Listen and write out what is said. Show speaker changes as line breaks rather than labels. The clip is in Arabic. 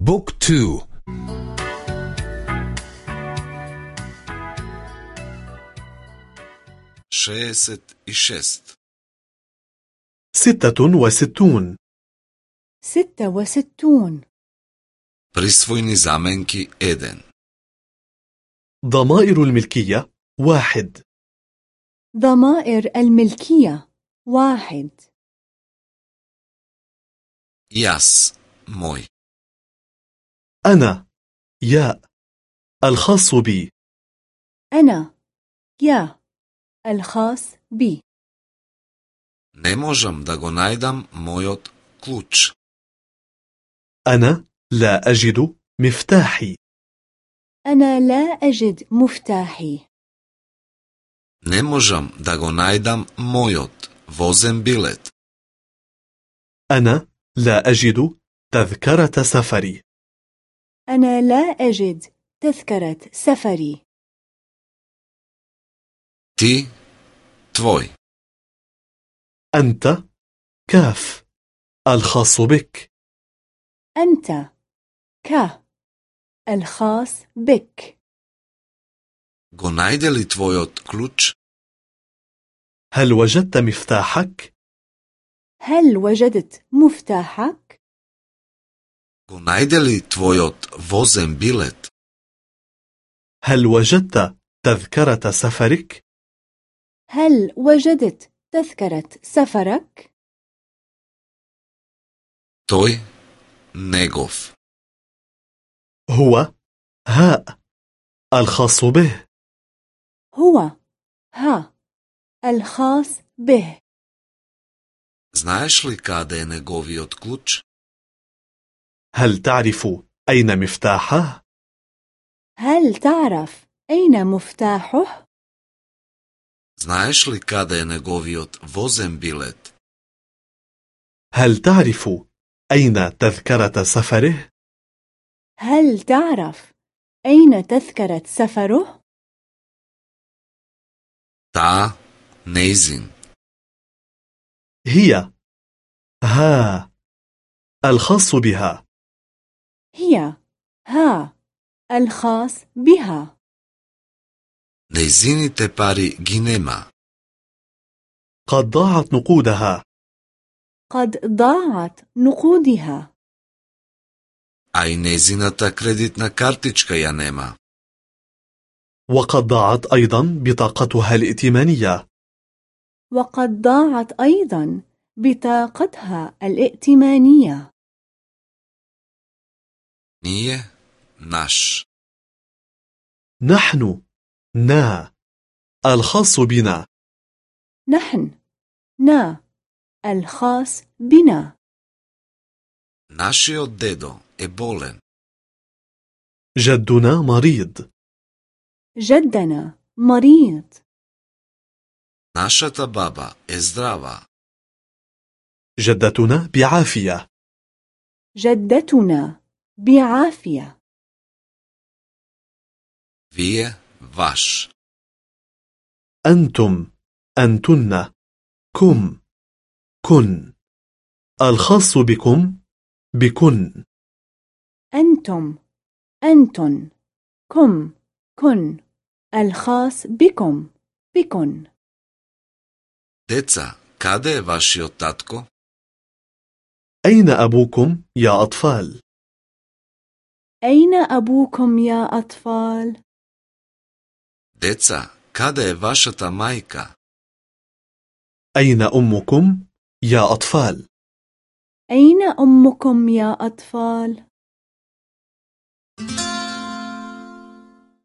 Book two.
шеесет и шест
ستة وستون.
ستة وستون.
Присвојни заменки 1
ضمائر الملكية واحد.
ضمائر الملكية واحد.
Jas, moj.
أنا يا الخاص بي.
أنا يا الخاص بي.
Ne možem da go najdam mojot ključ.
أنا لا أجد مفتاحي.
أنا لا أجد مفتاحي.
Ne možem da go najdam mojot vozen bilet.
أنا لا أجد تذكرة سفري.
أنا لا أجد تذكرة سفري
Ti, tvoj.
أنت كاف ألخاص بك
أنت ك ألخاص بك?
هل وجدت مفتاحك؟
هل وجدت مفتاحك؟
Ко најде ли твојот возен билет?
هل وجدت تذكرة سفرك؟
هل وجدت تذكرة سفرك؟
توي نيغوف
هو ها الخاص به
هو ها الخاص به
знаеш ли каде е неговиот ключ
هل تعرف أين مفتاحه؟
هل تعرف أين مفتاحه؟
Znaješ li kada je negoviot vozen bilet?
هل تعرف أين تذكرة سفره؟
هل تعرف أين تذكرة سفره؟
Ta, neizin.
هي ها الخاص بها
هي ها الخاص بها.
Nezinite pari ginema.
قد ضاعت نقودها.
قد ضاعت نقودها.
A i nezinata kreditna kartička ja nema.
وقد ضاعت أيضا بطاقتها الائتمانية.
وقد ضاعت أيضا بطاقتها الائتمانية.
Nije naš.
نحن نا. الخاص بنا.
نحن نا. الخاص بنا.
Našio dedo je bolen.
جدنا مريض.
جدنا مريض.
Našata baba je zdrava.
جدتنا بعافية.
جدتنا بعافية.
Je vaš.
أنتم أنتن. كم. كن. الخاص بكم. بكن.
أنتم أنتن. كم. كن. الخاص بكم. بكن.
Deca, kada je vašio tatko?
أين أبوكم يا أطفال؟
أين أبوكم يا أطفال؟
Deca, kada je vašata majka?
أين أمكم يا أطفال؟
أين أمكم يا أطفال؟